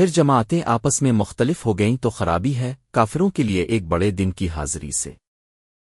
پھر جماعتیں آپس میں مختلف ہو گئیں تو خرابی ہے کافروں کے لیے ایک بڑے دن کی حاضری سے۔